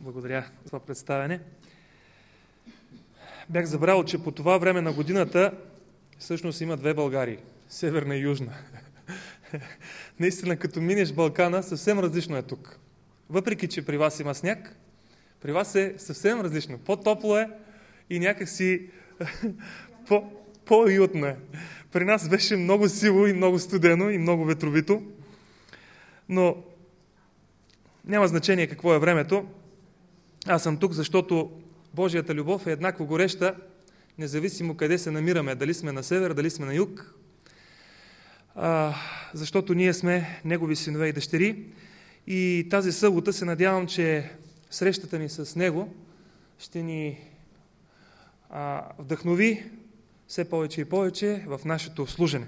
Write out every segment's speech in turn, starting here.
Благодаря за това представяне. Бях забрал, че по това време на годината всъщност има две Българии. Северна и Южна. Наистина, като минеш Балкана, съвсем различно е тук. Въпреки, че при вас има сняг, при вас е съвсем различно. По-топло е и някакси по, по-уютно е. При нас беше много сило и много студено и много ветровито. Но няма значение какво е времето. Аз съм тук, защото Божията любов е еднакво гореща, независимо къде се намираме, дали сме на север, дали сме на юг, а, защото ние сме Негови синове и дъщери. И тази събота се надявам, че срещата ни с Него ще ни а, вдъхнови все повече и повече в нашето служене.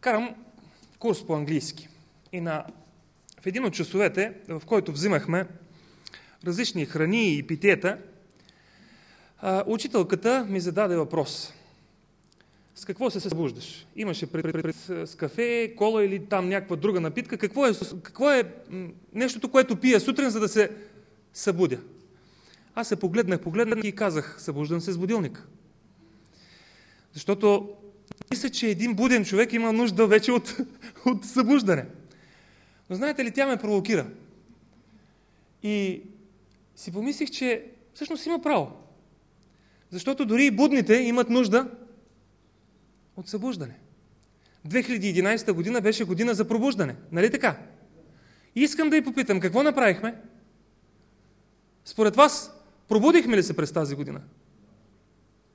Карам курс по английски. И на, в един от часовете, в който взимахме различни храни и питиета, учителката ми зададе въпрос. С какво се събуждаш? Имаше пред, пред, пред, с кафе, кола или там някаква друга напитка. Какво е, какво е нещото, което пия сутрин, за да се събудя? Аз се погледнах, погледнах и казах, събуждам се с будилник. Защото мисля, че един буден човек има нужда вече от, от събуждане. Но знаете ли, тя ме провокира. И си помислих, че всъщност има право. Защото дори и будните имат нужда от събуждане. 2011 година беше година за пробуждане. Нали така? И искам да ви попитам, какво направихме? Според вас, пробудихме ли се през тази година?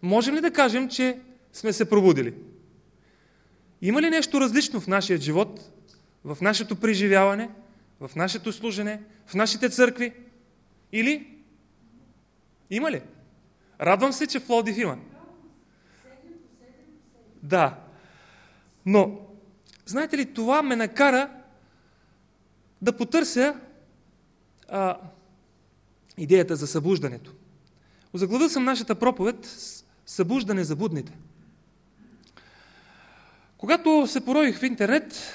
Можем ли да кажем, че сме се пробудили? Има ли нещо различно в нашия живот, в нашето преживяване, в нашето служене, в нашите църкви? Или? Има ли? Радвам се, че в Плодив има. Да. Но, знаете ли, това ме накара да потърся а, идеята за събуждането. Озаглавил съм нашата проповед с събуждане за будните. Когато се пороих в интернет,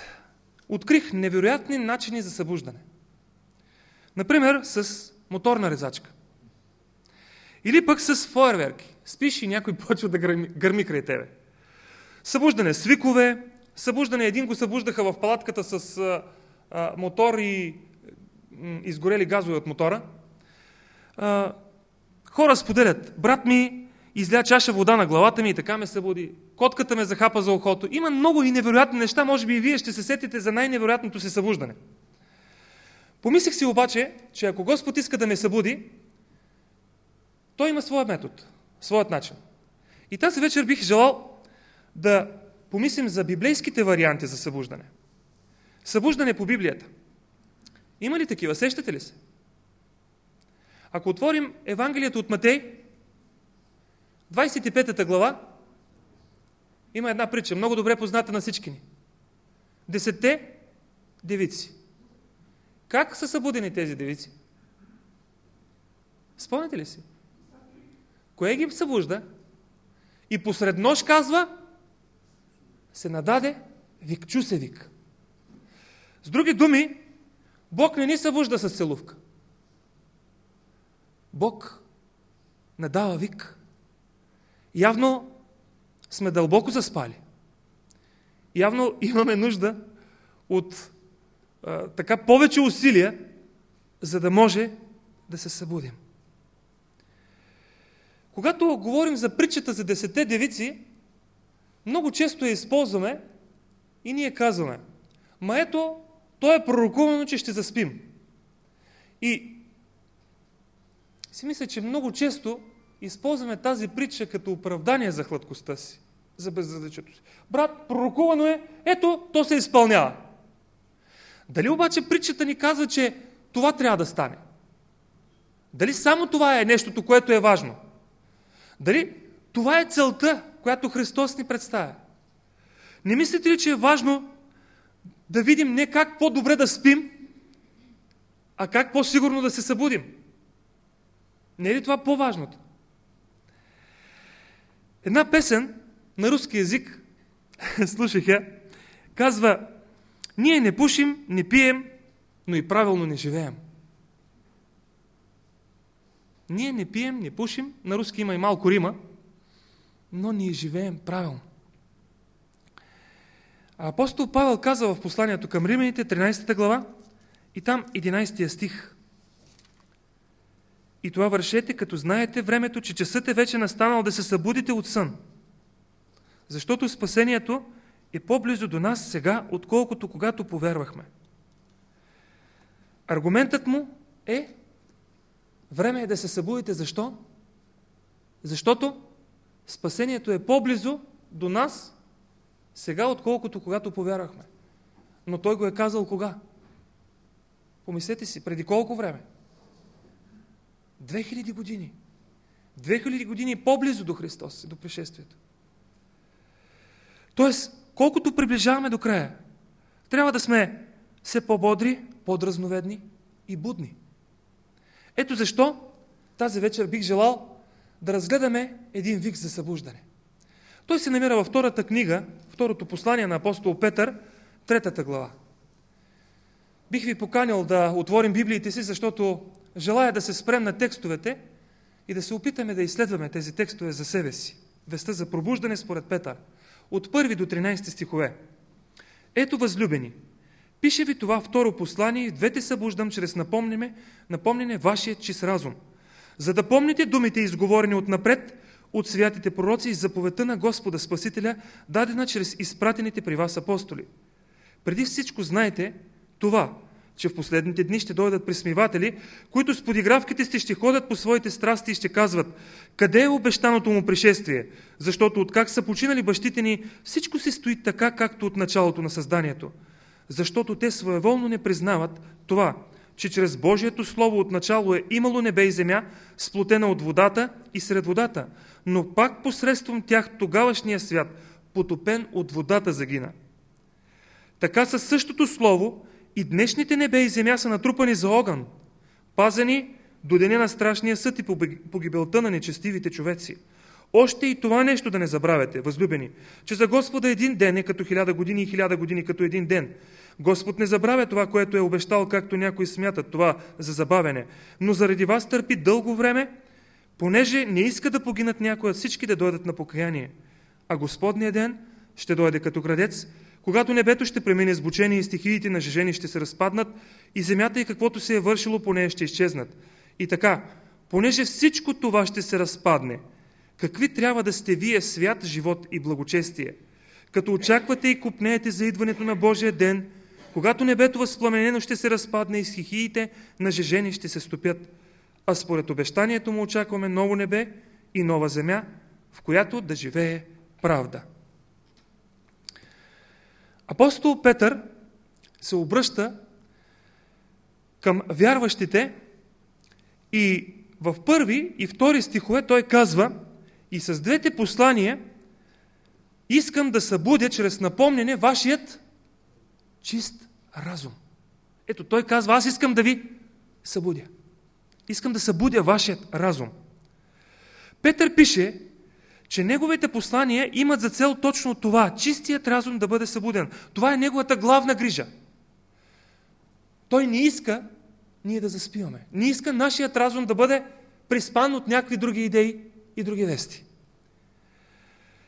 открих невероятни начини за събуждане. Например, с моторна резачка. Или пък с фойерверки. Спиш и някой почва да гърми, гърми край тебе. Събуждане с викове, събуждане, един го събуждаха в палатката с а, а, мотор и м, изгорели газове от мотора. А, хора споделят, брат ми изля чаша вода на главата ми и така ме събуди. Котката ме захапа за ухото. Има много и невероятни неща, може би и вие ще се сетите за най-невероятното си събуждане. Помислих си обаче, че ако Господ иска да ме събуди, той има своя метод, своят начин. И тази вечер бих желал да помислим за библейските варианти за събуждане. Събуждане по Библията. Има ли такива? Сещате ли се? Ако отворим Евангелието от Матей, 25 глава, има една притча, много добре позната на всички ни. Десетте девици. Как са събудени тези девици? Спомняте ли си? Кое ги събужда? И посред нощ казва, се нададе вик, чу се вик. С други думи, Бог не ни събужда с целувка. Бог надава вик. Явно сме дълбоко заспали. Явно имаме нужда от а, така повече усилия, за да може да се събудим. Когато говорим за притчата за десете девици, много често я използваме и ние казваме, ма ето, то е пророкувано, че ще заспим. И си мисля, че много често използваме тази притча като оправдание за хладкостта си, за безразличието си. Брат, пророкувано е, ето, то се изпълнява. Дали обаче притчата ни казва, че това трябва да стане? Дали само това е нещото, което е важно? Дали това е целта, която Христос ни представя? Не мислите ли, че е важно да видим не как по-добре да спим, а как по-сигурно да се събудим? Не е ли това по-важното? Една песен на руски язик, слушах я, казва Ние не пушим, не пием, но и правилно не живеем. Ние не пием, не пушим, на руски има и малко рима, но ние живеем правилно. Апостол Павел каза в посланието към римляните, 13 глава, и там 11 стих. И това вършете, като знаете времето, че часът е вече настанал да се събудите от сън. Защото спасението е по-близо до нас сега, отколкото когато повярвахме. Аргументът му е време е да се събудите. Защо? Защото спасението е по-близо до нас сега, отколкото когато повярвахме. Но той го е казал кога? Помислете си, преди колко време? 2000 години. 2000 години по-близо до Христос, до пришествието. Тоест, колкото приближаваме до края, трябва да сме все по-бодри, по-дразноведни и будни. Ето защо тази вечер бих желал да разгледаме един вик за събуждане. Той се намира във втората книга, второто послание на апостол Петър, третата глава. Бих ви поканил да отворим Библиите си, защото желая да се спрем на текстовете и да се опитаме да изследваме тези текстове за себе си. Веста за пробуждане според Петър. От 1 до 13 стихове. Ето възлюбени, пише ви това второ послание и двете събуждам чрез напомняне, напомняне вашия чист разум. За да помните думите, изговорени от напред, от святите пророци и заповедта на Господа Спасителя, дадена чрез изпратените при вас апостоли. Преди всичко знайте това, че в последните дни ще дойдат присмиватели, които с подигравките си ще ходят по своите страсти и ще казват къде е обещаното му пришествие, защото откак са починали бащите ни, всичко се стои така, както от началото на създанието. Защото те своеволно не признават това, че чрез Божието Слово отначало е имало небе и земя, сплотена от водата и сред водата, но пак посредством тях тогавашния свят, потопен от водата, загина. Така със същото Слово и днешните небе и земя са натрупани за огън, пазени до деня на страшния съд и погибелта на нечестивите човеци. Още и това нещо да не забравяте, възлюбени, че за Господа един ден е като хиляда години и хиляда години като един ден. Господ не забравя това, което е обещал, както някои смятат това за забавене, но заради вас търпи дълго време, понеже не иска да погинат някои всички да дойдат на покаяние. А Господния ден ще дойде като градец, когато небето ще премине сбучение и стихиите на жени ще се разпаднат и земята и каквото се е вършило по нея ще изчезнат. И така, понеже всичко това ще се разпадне, какви трябва да сте вие свят, живот и благочестие, като очаквате и купнеете за идването на Божия ден, когато небето възпламенено ще се разпадне и стихиите на жежени ще се стопят, а според обещанието му очакваме ново небе и нова земя, в която да живее правда. Апостол Петър се обръща към вярващите и в първи и втори стихове той казва и с двете послания искам да събудя чрез напомнене вашият чист разум. Ето той казва, аз искам да ви събудя. Искам да събудя вашият разум. Петър пише, че неговите послания имат за цел точно това, чистият разум да бъде събуден. Това е неговата главна грижа. Той не иска ние да заспиваме. Не иска нашият разум да бъде приспан от някакви други идеи и други вести.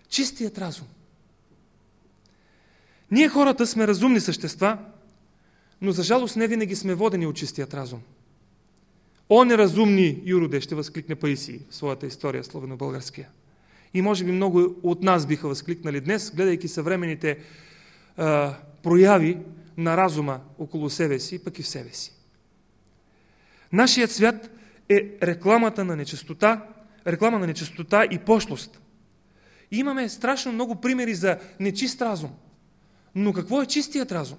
Чистият разум. Ние хората сме разумни същества, но за жалост не винаги сме водени от чистият разум. О, неразумни юроде, ще възкликне Паисий в своята история, словено-българския. И може би много от нас биха възкликнали днес, гледайки съвременните а, прояви на разума около себе си, пък и в себе си. Нашият свят е рекламата на нечистота, реклама на нечистота и пошлост. И имаме страшно много примери за нечист разум. Но какво е чистият разум?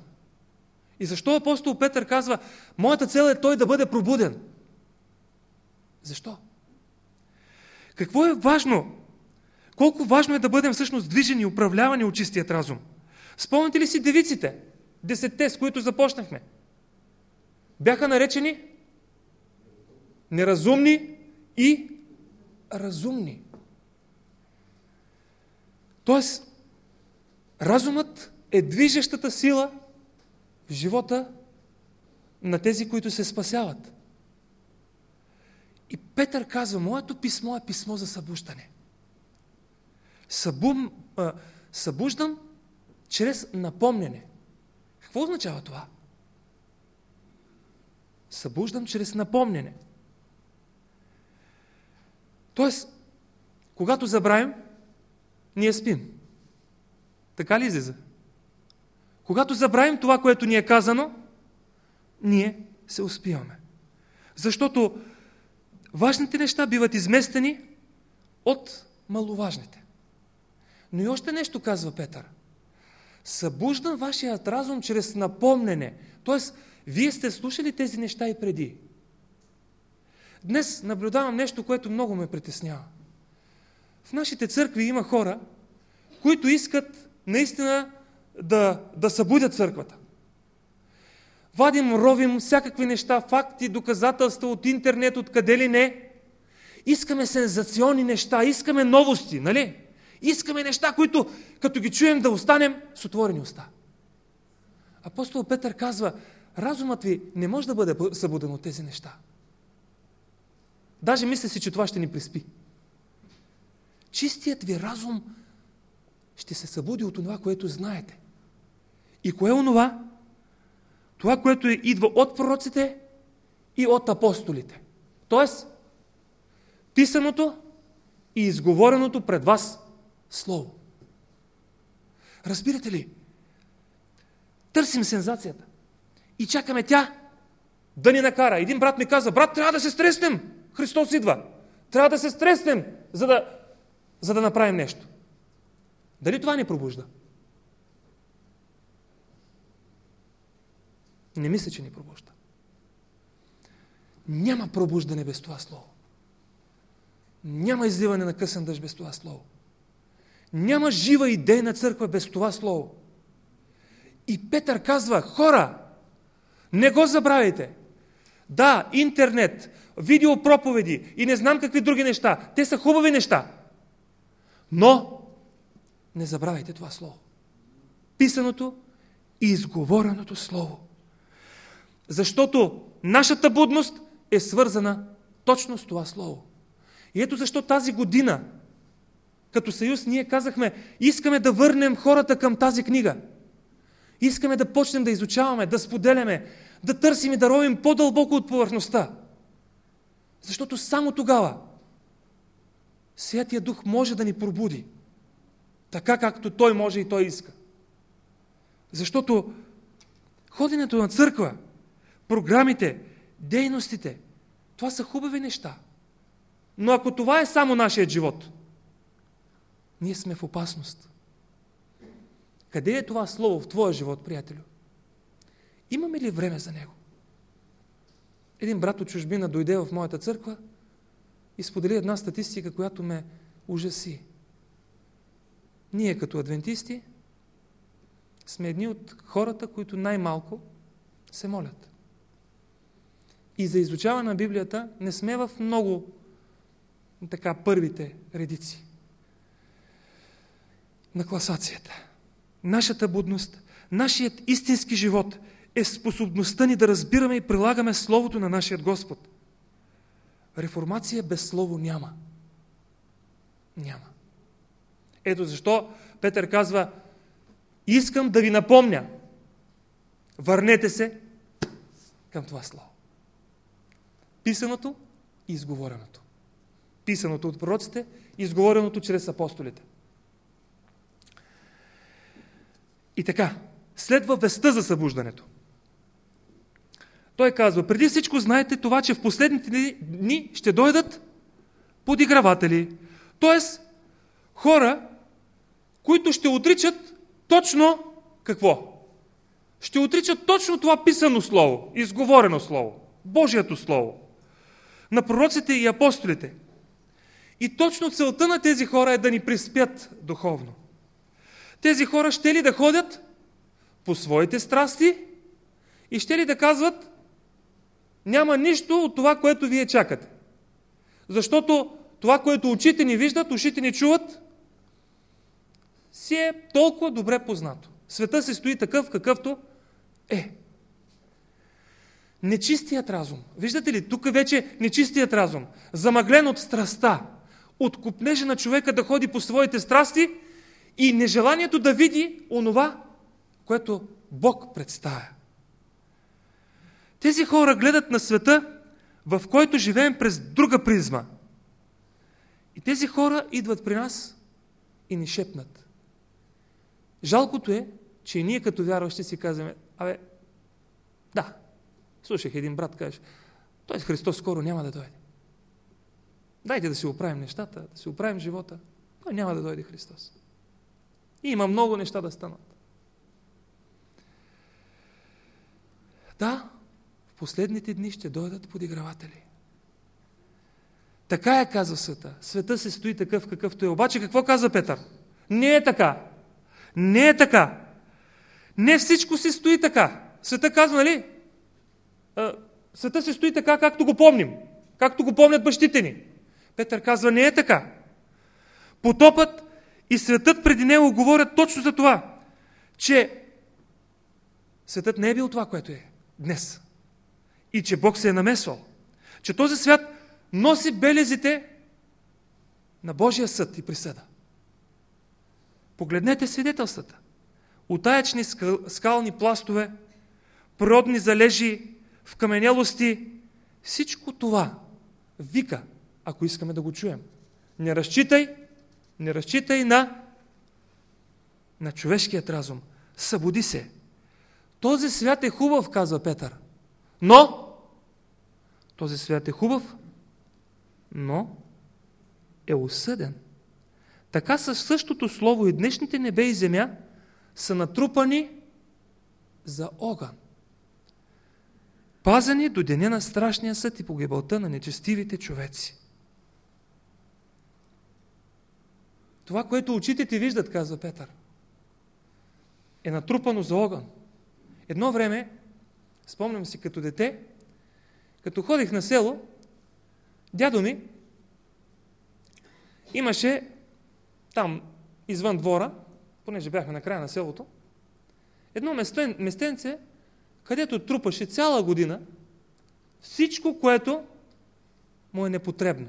И защо апостол Петър казва, моята цел е той да бъде пробуден? Защо? Какво е важно колко важно е да бъдем всъщност движени и управлявани от чистият разум. Спомните ли си девиците? Десетте, с които започнахме. Бяха наречени неразумни и разумни. Тоест, разумът е движещата сила в живота на тези, които се спасяват. И Петър казва, моето писмо е писмо за събуждане. Събум, а, събуждам чрез напомняне. Какво означава това? Събуждам чрез напомняне. Тоест, когато забравим, ние спим. Така ли излиза? Когато забравим това, което ни е казано, ние се успиваме. Защото важните неща биват изместени от маловажните. Но и още нещо казва Петър. Събуждам вашият разум чрез напомнене. Тоест, вие сте слушали тези неща и преди. Днес наблюдавам нещо, което много ме притеснява. В нашите църкви има хора, които искат наистина да, да събудят църквата. Вадим, ровим всякакви неща, факти, доказателства от интернет, от къде ли не. Искаме сензационни неща, искаме новости, нали? Искаме неща, които като ги чуем да останем с отворени уста. Апостол Петър казва, разумът ви не може да бъде събуден от тези неща. Даже мисля си, че това ще ни приспи. Чистият ви разум ще се събуди от това, което знаете. И кое е онова? Това, което идва от пророците и от апостолите. Тоест, писаното и изговореното пред вас Слово. Разбирате ли? Търсим сензацията. И чакаме тя да ни накара. Един брат ми каза, брат, трябва да се стреснем. Христос идва. Трябва да се стреснем, за да, за да направим нещо. Дали това ни пробужда? Не мисля, че ни пробужда. Няма пробуждане без това слово. Няма изливане на късен дъжд без това слово. Няма жива идейна църква без това слово. И Петър казва, хора, не го забравяйте. Да, интернет, видеопроповеди и не знам какви други неща. Те са хубави неща. Но не забравяйте това слово. Писаното и изговореното слово. Защото нашата будност е свързана точно с това слово. И ето защо тази година като съюз ние казахме, искаме да върнем хората към тази книга. Искаме да почнем да изучаваме, да споделяме, да търсим и да ровим по-дълбоко от повърхността. Защото само тогава Святия Дух може да ни пробуди. Така както Той може и Той иска. Защото ходенето на църква, програмите, дейностите, това са хубави неща. Но ако това е само нашият живот – ние сме в опасност. Къде е това слово в твоя живот, приятелю? Имаме ли време за него? Един брат от чужбина дойде в моята църква и сподели една статистика, която ме ужаси. Ние като адвентисти сме едни от хората, които най-малко се молят. И за изучаване на Библията не сме в много така първите редици на класацията. Нашата будност, нашият истински живот е способността ни да разбираме и прилагаме Словото на нашия Господ. Реформация без Слово няма. Няма. Ето защо Петър казва, искам да ви напомня, върнете се към това Слово. Писаното и изговореното. Писаното от пророците, изговореното чрез апостолите. И така, следва веста за събуждането. Той казва, преди всичко знаете това, че в последните дни ще дойдат подиграватели. Тоест, хора, които ще отричат точно какво? Ще отричат точно това писано слово, изговорено слово, Божието слово, на пророците и апостолите. И точно целта на тези хора е да ни приспят духовно. Тези хора ще ли да ходят по своите страсти и ще ли да казват няма нищо от това, което вие чакате. Защото това, което очите ни виждат, ушите ни чуват, си е толкова добре познато. Света се стои такъв, какъвто е. нечистият разум. Виждате ли, тук вече нечистият разум, замъглен от страста, от купнежа на човека да ходи по своите страсти и нежеланието да види онова, което Бог представя. Тези хора гледат на света, в който живеем през друга призма. И тези хора идват при нас и ни шепнат. Жалкото е, че ние като вярващи си казваме, абе, да, слушах един брат, каже, той Христос скоро няма да дойде. Дайте да си оправим нещата, да си оправим живота. Той няма да дойде Христос. И има много неща да станат. Да, в последните дни ще дойдат подиграватели. Така е, казва света. Света се стои такъв, какъвто е. Обаче какво казва Петър? Не е така. Не е така. Не всичко се стои така. Света казва, нали? Света се стои така, както го помним. Както го помнят бащите ни. Петър казва, не е така. Потопът и светът преди него говорят точно за това, че светът не е бил това, което е днес. И че Бог се е намесвал. Че този свят носи белезите на Божия съд и присъда. Погледнете свидетелствата. Отаячни скални пластове, природни залежи, в каменелости, всичко това вика, ако искаме да го чуем. Не разчитай, не разчитай на, на човешкият разум. Събуди се. Този свят е хубав, казва Петър. Но, този свят е хубав, но е осъден. Така със същото слово и днешните небе и земя са натрупани за огън. Пазани до деня на страшния съд и погибълта на нечестивите човеци. Това, което очите ти виждат, казва Петър, е натрупано за огън. Едно време, спомням си като дете, като ходих на село, дядо ми имаше там, извън двора, понеже бяхме на края на селото, едно местен, местенце, където трупаше цяла година всичко, което му е непотребно.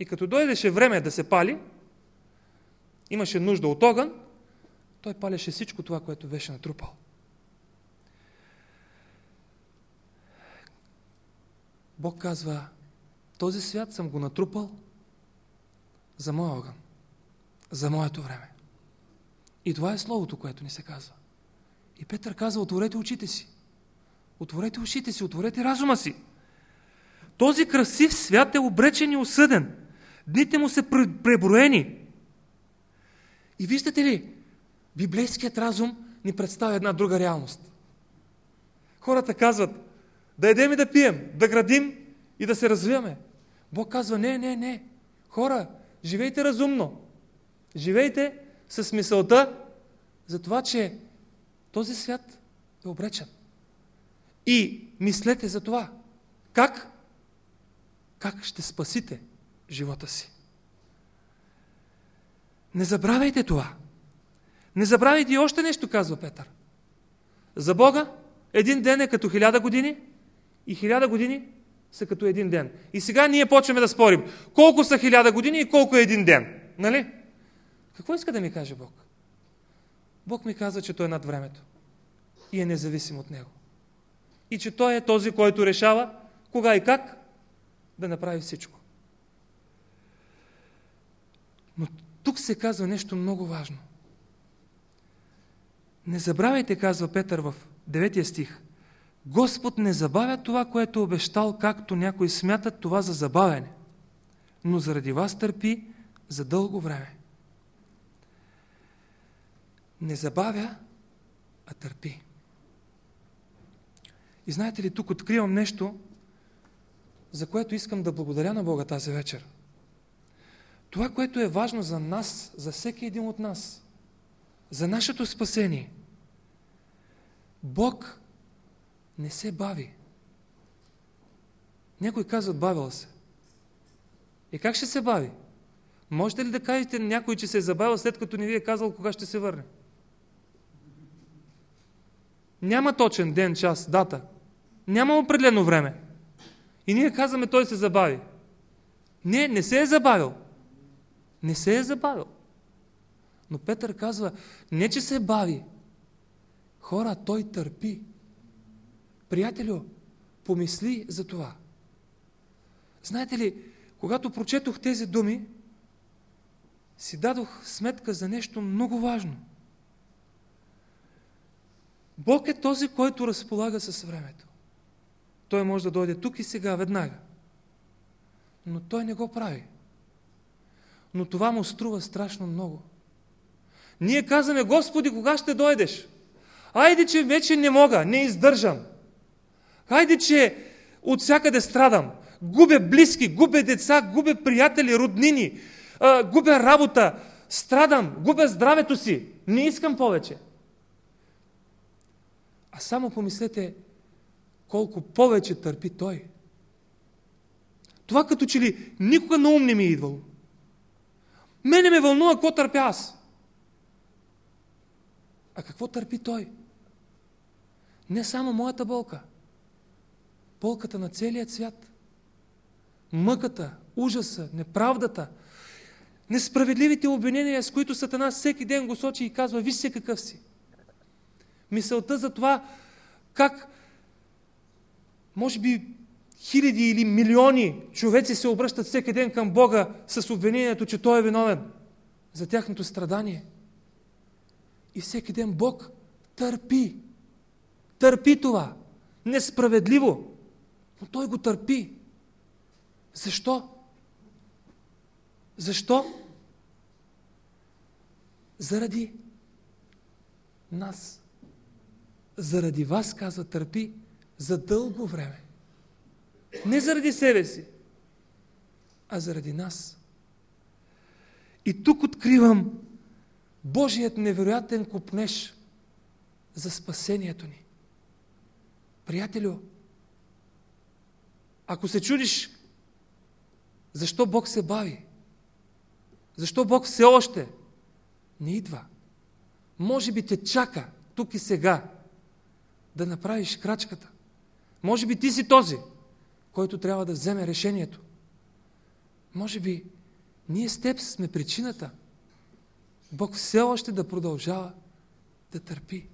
И като дойдеше време да се пали, имаше нужда от огън, той палеше всичко това, което беше натрупал. Бог казва, този свят съм го натрупал за моя огън, за моето време. И това е Словото, което ни се казва. И Петър казва, отворете очите си. Отворете ушите си, отворете разума си. Този красив свят е обречен и осъден. Дните му са преброени. И виждате ли, библейският разум ни представя една друга реалност. Хората казват, да едем и да пием, да градим и да се развиваме. Бог казва, не, не, не. Хора, живейте разумно. Живейте с мисълта за това, че този свят е обречен. И мислете за това. Как? Как ще спасите живота си? Не забравяйте това. Не забравяйте и още нещо, казва Петър. За Бога един ден е като хиляда години и хиляда години са като един ден. И сега ние почваме да спорим. Колко са хиляда години и колко е един ден? Нали? Какво иска да ми каже Бог? Бог ми каза, че Той е над времето. И е независим от Него. И че Той е този, който решава кога и как да направи всичко. Но тук се казва нещо много важно. Не забравяйте, казва Петър в 9 стих. Господ не забавя това, което е обещал, както някои смятат това за забавяне, но заради вас търпи за дълго време. Не забавя, а търпи. И знаете ли, тук откривам нещо, за което искам да благодаря на Бога тази вечер. Това, което е важно за нас, за всеки един от нас, за нашето спасение. Бог не се бави. Някой казва, бавил се. И как ще се бави? Можете ли да кажете на някой, че се е забавил, след като не ви е казал кога ще се върне? Няма точен ден, час, дата. Няма определено време. И ние казваме, той се забави. Не, не се е забавил. Не се е забавил. Но Петър казва, не че се бави. Хора, той търпи. Приятелю, помисли за това. Знаете ли, когато прочетох тези думи, си дадох сметка за нещо много важно. Бог е този, който разполага с времето. Той може да дойде тук и сега, веднага. Но той не го прави. Но това му струва страшно много. Ние казваме, Господи, кога ще дойдеш? Айде, че вече не мога, не издържам. Хайде, че от всякъде страдам. Губя близки, губя деца, губя приятели, роднини, губя работа, страдам, губя здравето си. Не искам повече. А само помислете колко повече търпи той. Това като че ли никога на ум не ми е идвало. Мене ме вълнува какво търпя аз. А какво търпи той? Не само моята болка. Болката на целия свят. Мъката, ужаса, неправдата, несправедливите обвинения, с които Сатана всеки ден го сочи и казва, виж се какъв си. Мисълта за това, как може би хиляди или милиони човеци се обръщат всеки ден към Бога с обвинението, че Той е виновен за тяхното страдание. И всеки ден Бог търпи. Търпи това. Несправедливо. Но Той го търпи. Защо? Защо? Заради нас. Заради вас, казва, търпи за дълго време. Не заради себе си, а заради нас. И тук откривам Божият невероятен купнеж за спасението ни. Приятелю, ако се чудиш защо Бог се бави, защо Бог все още не идва, може би те чака тук и сега да направиш крачката. Може би ти си този, който трябва да вземе решението. Може би ние с теб сме причината Бог все още да продължава да търпи.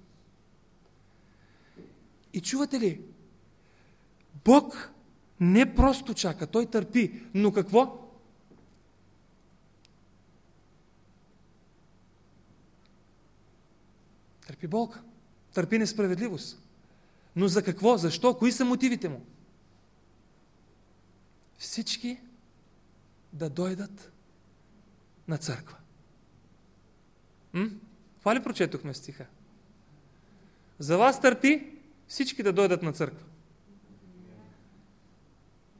И чувате ли? Бог не просто чака, Той търпи. Но какво? Търпи болка. Търпи несправедливост. Но за какво? Защо? Кои са мотивите му? Всички да дойдат на църква. М? Това ли прочетохме стиха? За вас търпи всички да дойдат на църква.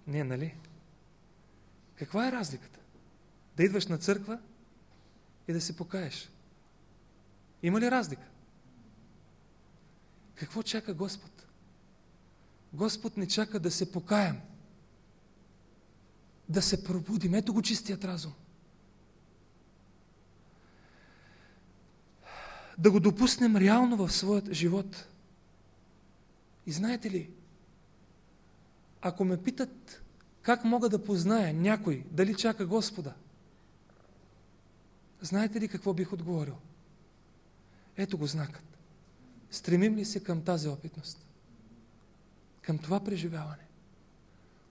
Не, нали? Каква е разликата? Да идваш на църква и да се покаеш. Има ли разлика? Какво чака Господ? Господ не чака да се покаям. Да се пробудим. Ето го чистият разум. Да го допуснем реално в своят живот. И знаете ли, ако ме питат как мога да позная някой дали чака Господа, знаете ли какво бих отговорил? Ето го знакът. Стремим ли се към тази опитност? Към това преживяване?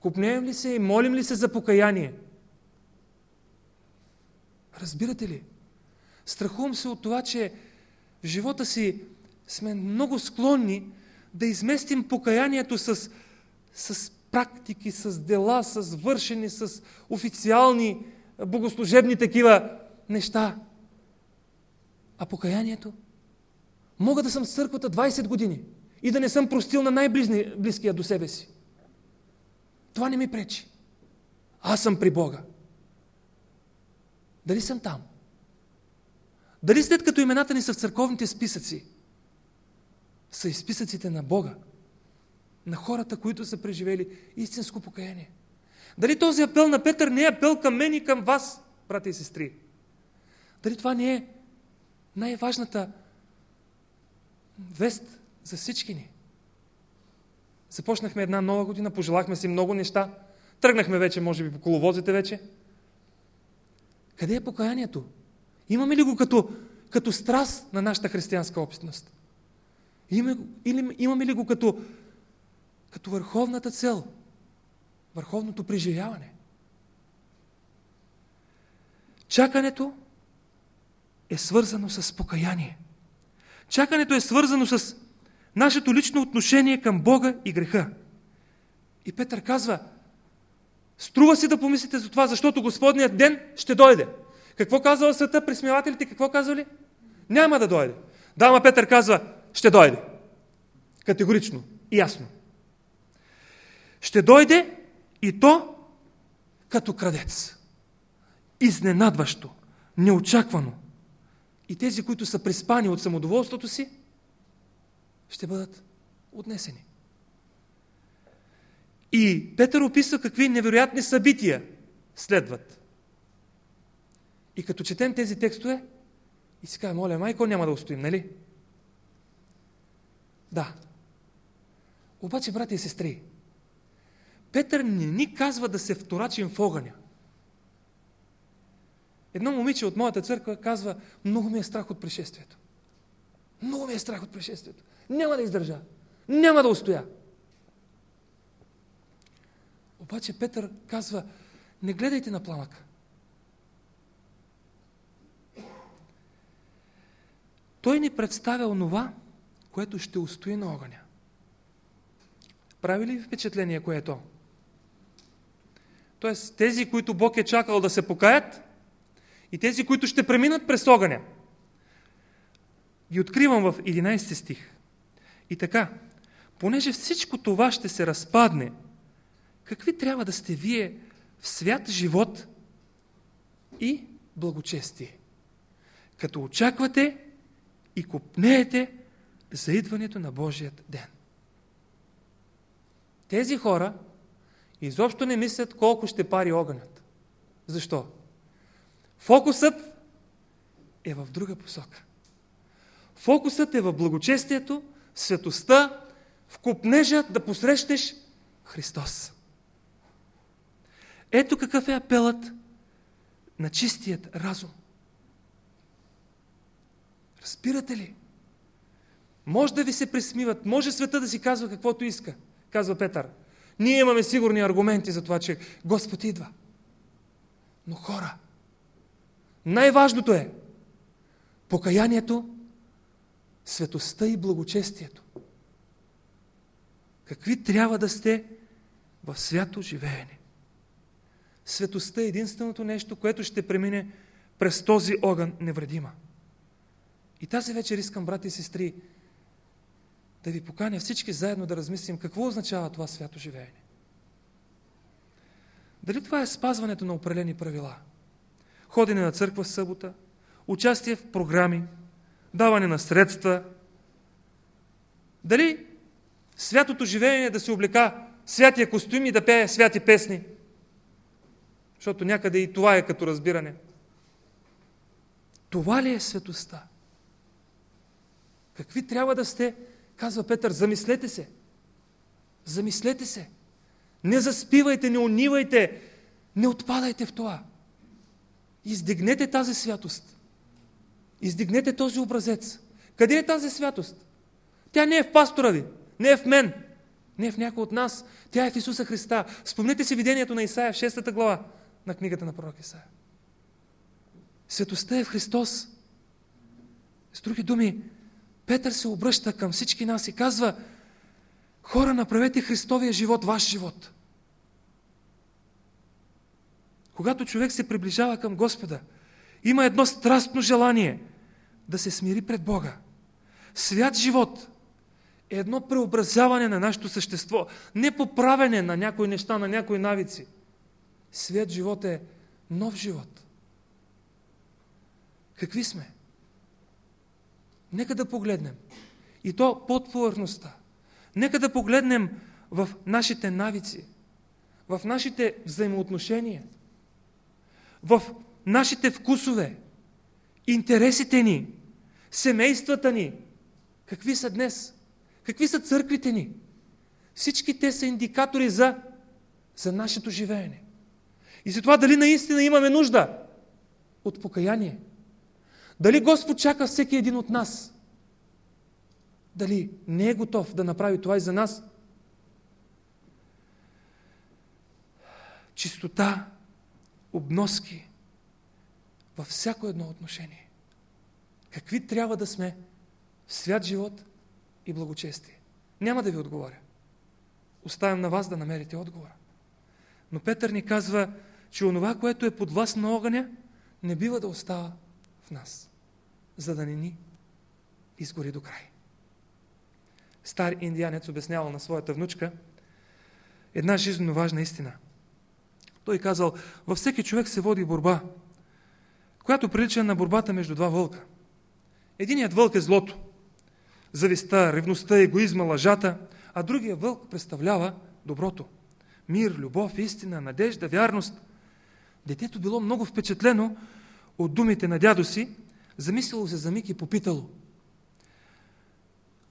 Купнеем ли се и молим ли се за покаяние? Разбирате ли? Страхувам се от това, че в живота си сме много склонни да изместим покаянието с, с практики, с дела, с вършени, с официални, богослужебни такива неща. А покаянието? Мога да съм в църквата 20 години и да не съм простил на най-близкия до себе си. Това не ми пречи. Аз съм при Бога. Дали съм там? Дали след като имената ни са в църковните списъци, са и списъците на Бога, на хората, които са преживели истинско покаяние? Дали този апел на Петър не е апел към мен и към вас, брати и сестри? Дали това не е най-важната вест за всички ни? Започнахме една нова година, пожелахме си много неща. Тръгнахме вече, може би, по коловозите вече. Къде е покаянието? Имаме ли го като, като страст на нашата християнска общност? Имаме, или, имаме ли го като, като върховната цел? Върховното преживяване? Чакането е свързано с покаяние. Чакането е свързано с нашето лично отношение към Бога и греха. И Петър казва, струва си да помислите за това, защото Господният ден ще дойде. Какво казва света, присмивателите, какво казвали? Няма да дойде. Дама Петър казва, ще дойде. Категорично и ясно. Ще дойде и то като крадец. Изненадващо, неочаквано. И тези, които са приспани от самодоволството си, ще бъдат отнесени. И Петър описва какви невероятни събития следват. И като четем тези текстове, и си казвам, моля, майко, няма да устоим, нали? Да. Обаче, брати и сестри, Петър не ни казва да се вторачим в огъня. Едно момиче от моята църква казва, много ми е страх от пришествието. Много ми е страх от пришествието. Няма да издържа. Няма да устоя. Обаче Петър казва, не гледайте на пламъка. Той ни представя онова, което ще устои на огъня. Прави ли впечатление, кое е то? Тоест, тези, които Бог е чакал да се покаят, и тези, които ще преминат през огъня. Ги откривам в 11 стих. И така, понеже всичко това ще се разпадне, какви трябва да сте вие в свят живот и благочестие? Като очаквате и купнеете за идването на Божият ден. Тези хора изобщо не мислят колко ще пари огънят. Защо? Фокусът е в друга посока. Фокусът е в благочестието, светостта, в купнежа да посрещнеш Христос. Ето какъв е апелът на чистият разум. Разбирате ли? Може да ви се присмиват, може света да си казва каквото иска, казва Петър. Ние имаме сигурни аргументи за това, че Господ идва. Но хора, най-важното е покаянието, светостта и благочестието. Какви трябва да сте в свято живеене? Светостта е единственото нещо, което ще премине през този огън невредима. И тази вечер искам, брати и сестри, да ви поканя всички заедно да размислим какво означава това свято живеене. Дали това е спазването на определени правила? ходене на църква в събота, участие в програми, даване на средства. Дали святото живеене да се облека святия костюм и да пее святи песни? Защото някъде и това е като разбиране. Това ли е светостта? Какви трябва да сте? Казва Петър, замислете се. Замислете се. Не заспивайте, не унивайте, не отпадайте в това. Издигнете тази святост. Издигнете този образец. Къде е тази святост? Тя не е в пастора ви, не е в мен, не е в някой от нас. Тя е в Исуса Христа. Спомнете си видението на Исаия в 6 глава на книгата на пророк Исаия. Светостта е в Христос. С други думи, Петър се обръща към всички нас и казва хора, направете Христовия живот ваш живот. Когато човек се приближава към Господа, има едно страстно желание да се смири пред Бога. Свят живот е едно преобразяване на нашето същество, не поправене на някои неща, на някои навици. Свят живот е нов живот. Какви сме? Нека да погледнем. И то под повърхността. Нека да погледнем в нашите навици, в нашите взаимоотношения – в нашите вкусове, интересите ни, семействата ни. Какви са днес? Какви са църквите ни? Всички те са индикатори за, за нашето живеене. И за това дали наистина имаме нужда от покаяние. Дали Господ чака всеки един от нас? Дали не е готов да направи това и за нас? Чистота, обноски във всяко едно отношение. Какви трябва да сме в свят живот и благочестие? Няма да ви отговоря. Оставям на вас да намерите отговора. Но Петър ни казва, че онова, което е под власт на огъня, не бива да остава в нас, за да не ни изгори до край. Стар индианец обяснявал на своята внучка една жизненно важна истина. Той казал, във всеки човек се води борба, която прилича на борбата между два вълка. Единият вълк е злото, зависта, ревността, егоизма, лъжата, а другия вълк представлява доброто. Мир, любов, истина, надежда, вярност. Детето било много впечатлено от думите на дядо си, замислило се за миг и попитало.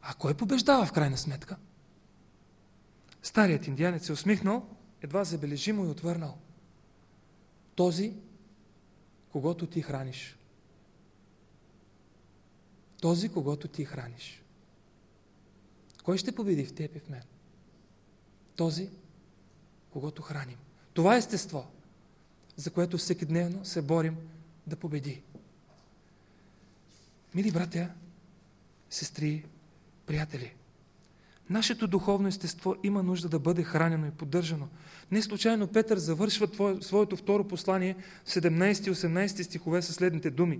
А кой побеждава в крайна сметка? Старият индианец се усмихнал, едва забележимо и отвърнал. Този, когато ти храниш. Този, когато ти храниш. Кой ще победи в теб и в мен? Този, когато храним. Това е естество, за което всеки дневно се борим да победи. Мили братя, сестри, приятели, нашето духовно естество има нужда да бъде хранено и поддържано. Не случайно Петър завършва твое, своето второ послание, 17-18 стихове със следните думи.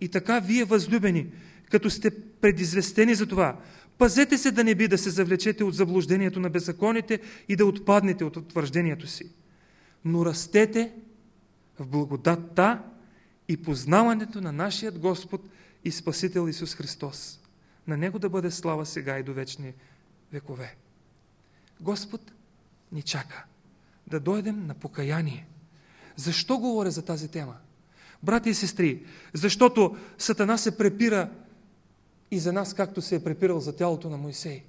И така вие, възлюбени, като сте предизвестени за това, пазете се да не би да се завлечете от заблуждението на беззаконите и да отпаднете от утвърждението си. Но растете в благодатта и познаването на нашият Господ и Спасител Исус Христос. На Него да бъде слава сега и до вечни векове. Господ ни чака да дойдем на покаяние. Защо говоря за тази тема? Брати и сестри, защото Сатана се препира и за нас, както се е препирал за тялото на Моисей.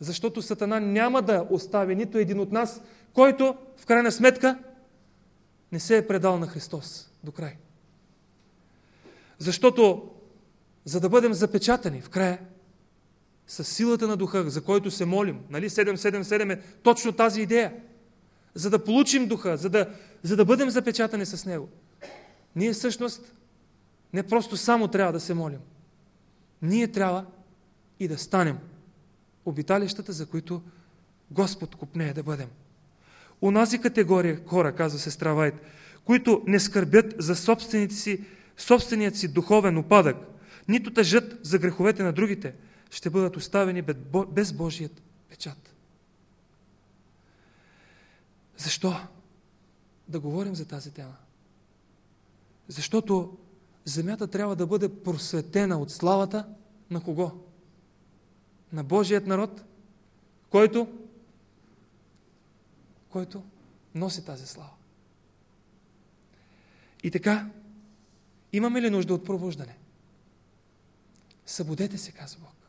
Защото Сатана няма да остави нито един от нас, който в крайна сметка не се е предал на Христос до край. Защото за да бъдем запечатани в края, с силата на духа, за който се молим, нали 777 е точно тази идея. За да получим духа, за да, за да бъдем запечатани с него. Ние всъщност не просто само трябва да се молим. Ние трябва и да станем обиталищата, за които Господ купнее да бъдем. Унази категория хора, казва сестра Вайт, които не скърбят за собствените си собственият си духовен опадък, нито тъжат за греховете на другите, ще бъдат оставени без Божият печат. Защо да говорим за тази тема? Защото земята трябва да бъде просветена от славата на кого? На Божият народ, който, който носи тази слава. И така, Имаме ли нужда от пробуждане? Събудете се, казва Бог.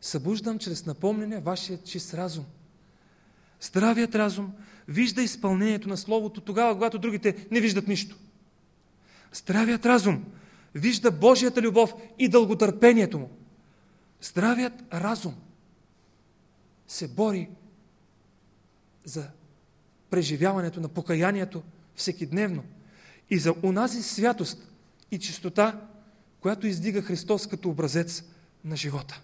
Събуждам чрез напомнене вашия чист разум. Здравият разум вижда изпълнението на Словото тогава, когато другите не виждат нищо. Здравият разум вижда Божията любов и дълготърпението му. Здравият разум се бори за преживяването на покаянието всекидневно и за унази святост, и чистота, която издига Христос като образец на живота.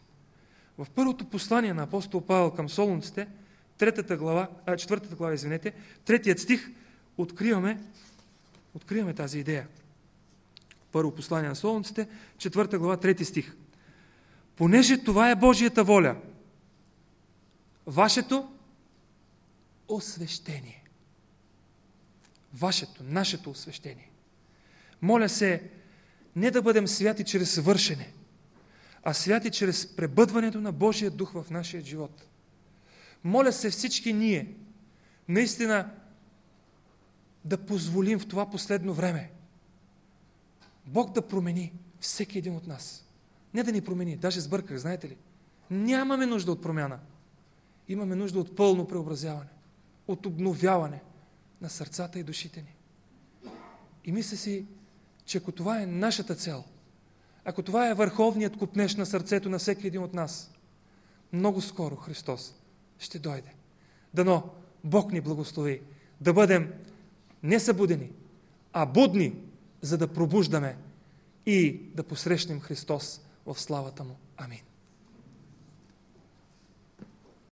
В първото послание на апостол Павел към Солунците, третата глава, а, четвъртата глава, извинете, третият стих, откриваме, откриваме тази идея. Първо послание на Солунците, четвърта глава, трети стих. Понеже това е Божията воля, вашето освещение. Вашето, нашето освещение. Моля се, не да бъдем святи чрез вършене, а святи чрез пребъдването на Божия дух в нашия живот. Моля се всички ние наистина да позволим в това последно време Бог да промени всеки един от нас. Не да ни промени, даже сбърках, знаете ли? Нямаме нужда от промяна. Имаме нужда от пълно преобразяване, от обновяване на сърцата и душите ни. И мисля си, че ако това е нашата цел, ако това е върховният купнеж на сърцето на всеки един от нас, много скоро Христос ще дойде. Дано Бог ни благослови да бъдем не събудени, а будни, за да пробуждаме и да посрещнем Христос в славата Му. Амин.